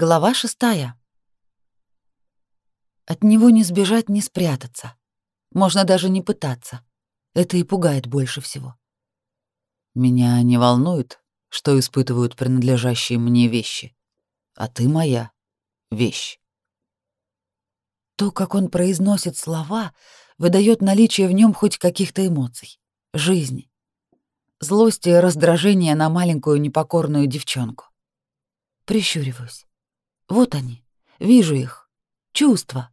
Глава шестая. От него не сбежать, не спрятаться. Можно даже не пытаться. Это и пугает больше всего. Меня не волнует, что испытывают принадлежащие мне вещи. А ты моя вещь. То, как он произносит слова, выдает наличие в нем хоть каких-то эмоций, жизни, злости и раздражения на маленькую непокорную девчонку. Прищуриваюсь. Вот они. Вижу их. Чувства.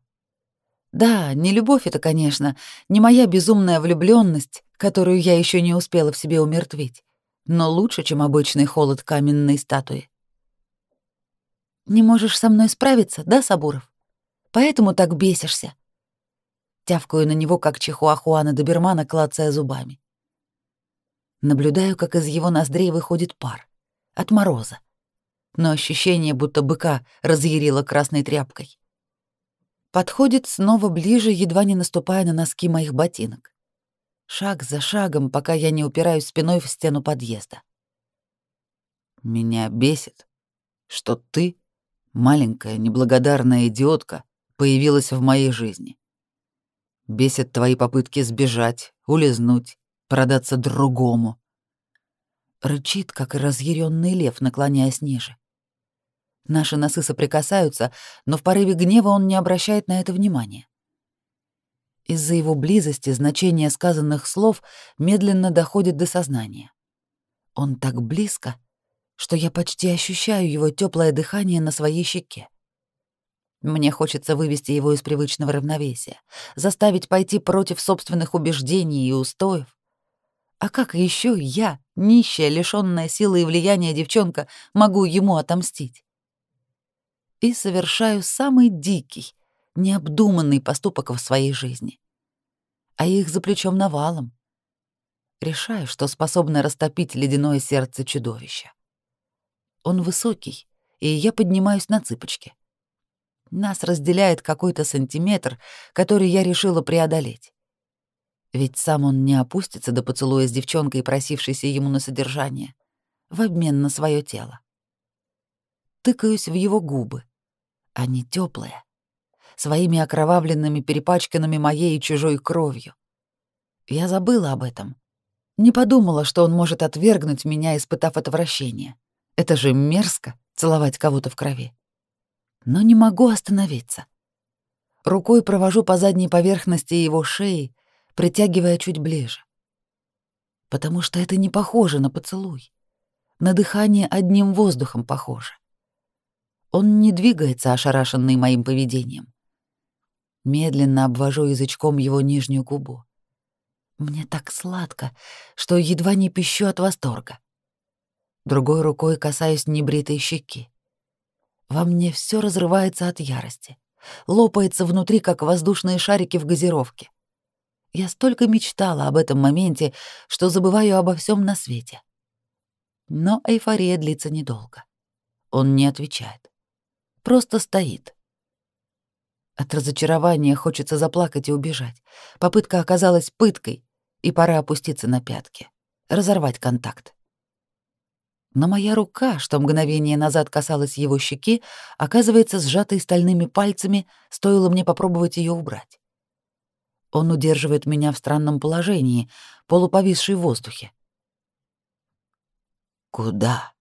Да, не любовь это, конечно, не моя безумная влюбленность, которую я еще не успела в себе умертвить, но лучше, чем обычный холод каменной статуи. Не можешь со мной справиться, да, Сабуров? Поэтому так бесишься. Тявкаю на него, как чихуахуана добермана, клацая зубами. Наблюдаю, как из его ноздрей выходит пар. От мороза но ощущение, будто быка разъярило красной тряпкой. Подходит снова ближе, едва не наступая на носки моих ботинок. Шаг за шагом, пока я не упираюсь спиной в стену подъезда. Меня бесит, что ты, маленькая неблагодарная идиотка, появилась в моей жизни. Бесит твои попытки сбежать, улизнуть, продаться другому. Рычит, как разъяренный лев, наклоняясь ниже. Наши носы соприкасаются, но в порыве гнева он не обращает на это внимания. Из-за его близости значение сказанных слов медленно доходит до сознания. Он так близко, что я почти ощущаю его теплое дыхание на своей щеке. Мне хочется вывести его из привычного равновесия, заставить пойти против собственных убеждений и устоев. А как еще я, нищая, лишённая силы и влияния девчонка, могу ему отомстить? И совершаю самый дикий, необдуманный поступок в своей жизни. А их за плечом навалом. Решаю, что способна растопить ледяное сердце чудовища. Он высокий, и я поднимаюсь на цыпочки. Нас разделяет какой-то сантиметр, который я решила преодолеть. Ведь сам он не опустится до поцелуя с девчонкой, просившейся ему на содержание, в обмен на свое тело. Тыкаюсь в его губы, они теплые, своими окровавленными, перепачканными моей и чужой кровью. Я забыла об этом. Не подумала, что он может отвергнуть меня, испытав отвращение. Это же мерзко — целовать кого-то в крови. Но не могу остановиться. Рукой провожу по задней поверхности его шеи, притягивая чуть ближе. Потому что это не похоже на поцелуй. На дыхание одним воздухом похоже. Он не двигается, ошарашенный моим поведением. Медленно обвожу язычком его нижнюю губу. Мне так сладко, что едва не пищу от восторга. Другой рукой касаюсь небритой щеки. Во мне все разрывается от ярости. Лопается внутри, как воздушные шарики в газировке. Я столько мечтала об этом моменте, что забываю обо всем на свете. Но эйфория длится недолго. Он не отвечает просто стоит. От разочарования хочется заплакать и убежать. Попытка оказалась пыткой, и пора опуститься на пятки, разорвать контакт. Но моя рука, что мгновение назад касалась его щеки, оказывается сжатой стальными пальцами, стоило мне попробовать ее убрать. Он удерживает меня в странном положении, полуповисший в воздухе. «Куда?»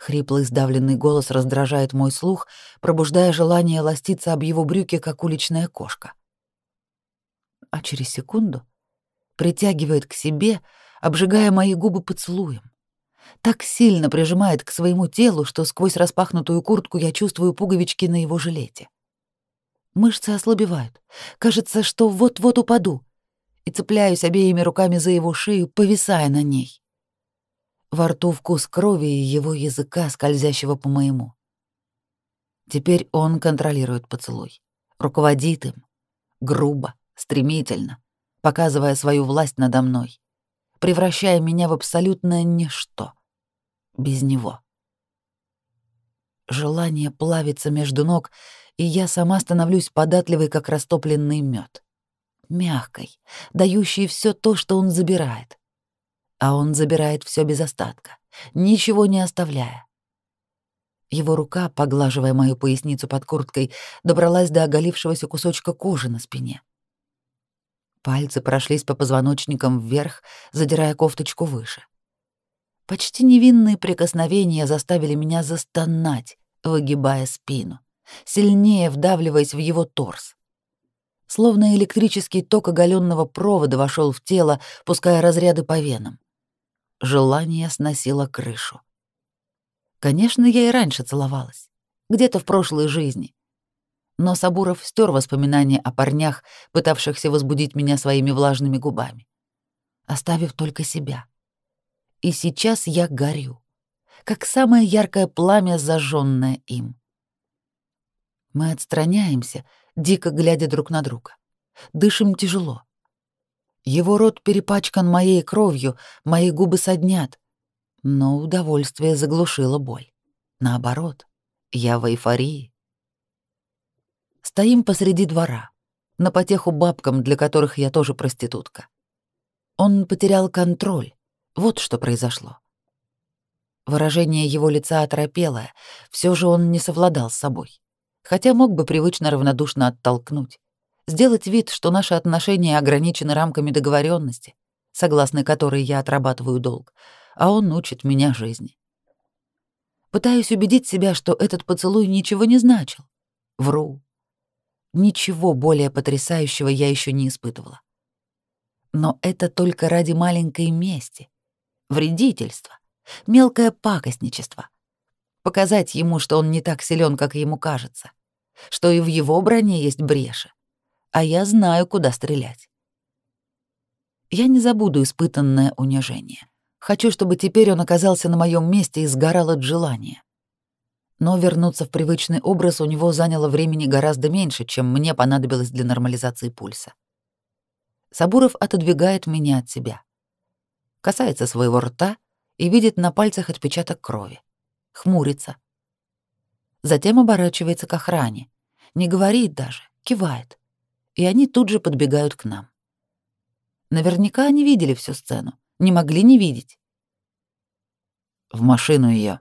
Хриплый сдавленный голос раздражает мой слух, пробуждая желание ластиться об его брюки, как уличная кошка. А через секунду притягивает к себе, обжигая мои губы поцелуем. Так сильно прижимает к своему телу, что сквозь распахнутую куртку я чувствую пуговички на его жилете. Мышцы ослабевают. Кажется, что вот-вот упаду. И цепляюсь обеими руками за его шею, повисая на ней. Во рту вкус крови и его языка, скользящего по моему. Теперь он контролирует поцелуй, руководит им, грубо, стремительно, показывая свою власть надо мной, превращая меня в абсолютное ничто. Без него. Желание плавится между ног, и я сама становлюсь податливой, как растопленный мед, мягкой, дающей все то, что он забирает а он забирает все без остатка, ничего не оставляя. Его рука, поглаживая мою поясницу под курткой, добралась до оголившегося кусочка кожи на спине. Пальцы прошлись по позвоночникам вверх, задирая кофточку выше. Почти невинные прикосновения заставили меня застонать, выгибая спину, сильнее вдавливаясь в его торс. Словно электрический ток оголенного провода вошел в тело, пуская разряды по венам. Желание сносило крышу. Конечно, я и раньше целовалась. Где-то в прошлой жизни. Но Сабуров стер воспоминания о парнях, пытавшихся возбудить меня своими влажными губами, оставив только себя. И сейчас я горю, как самое яркое пламя, зажженное им. Мы отстраняемся, дико глядя друг на друга. Дышим тяжело. Его рот перепачкан моей кровью, мои губы соднят, но удовольствие заглушило боль. Наоборот, я в эйфории. Стоим посреди двора, на потеху бабкам, для которых я тоже проститутка. Он потерял контроль. Вот что произошло. Выражение его лица оторопелое, все же он не совладал с собой. Хотя мог бы привычно равнодушно оттолкнуть. Сделать вид, что наши отношения ограничены рамками договоренности, согласно которой я отрабатываю долг, а он учит меня жизни. Пытаюсь убедить себя, что этот поцелуй ничего не значил. Вру. Ничего более потрясающего я еще не испытывала. Но это только ради маленькой мести, вредительства, мелкое пакостничество. Показать ему, что он не так силен, как ему кажется, что и в его броне есть бреши, а я знаю, куда стрелять. Я не забуду испытанное унижение. Хочу, чтобы теперь он оказался на моем месте и сгорал от желания. Но вернуться в привычный образ у него заняло времени гораздо меньше, чем мне понадобилось для нормализации пульса. Сабуров отодвигает меня от себя. Касается своего рта и видит на пальцах отпечаток крови. Хмурится. Затем оборачивается к охране. Не говорит даже, кивает. И они тут же подбегают к нам. Наверняка они видели всю сцену не могли не видеть. В машину ее.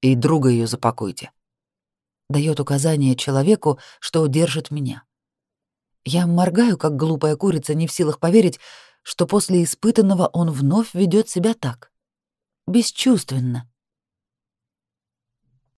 И друга ее запакуйте. Дает указание человеку, что удержит меня. Я моргаю, как глупая курица, не в силах поверить, что после испытанного он вновь ведет себя так. Бесчувственно,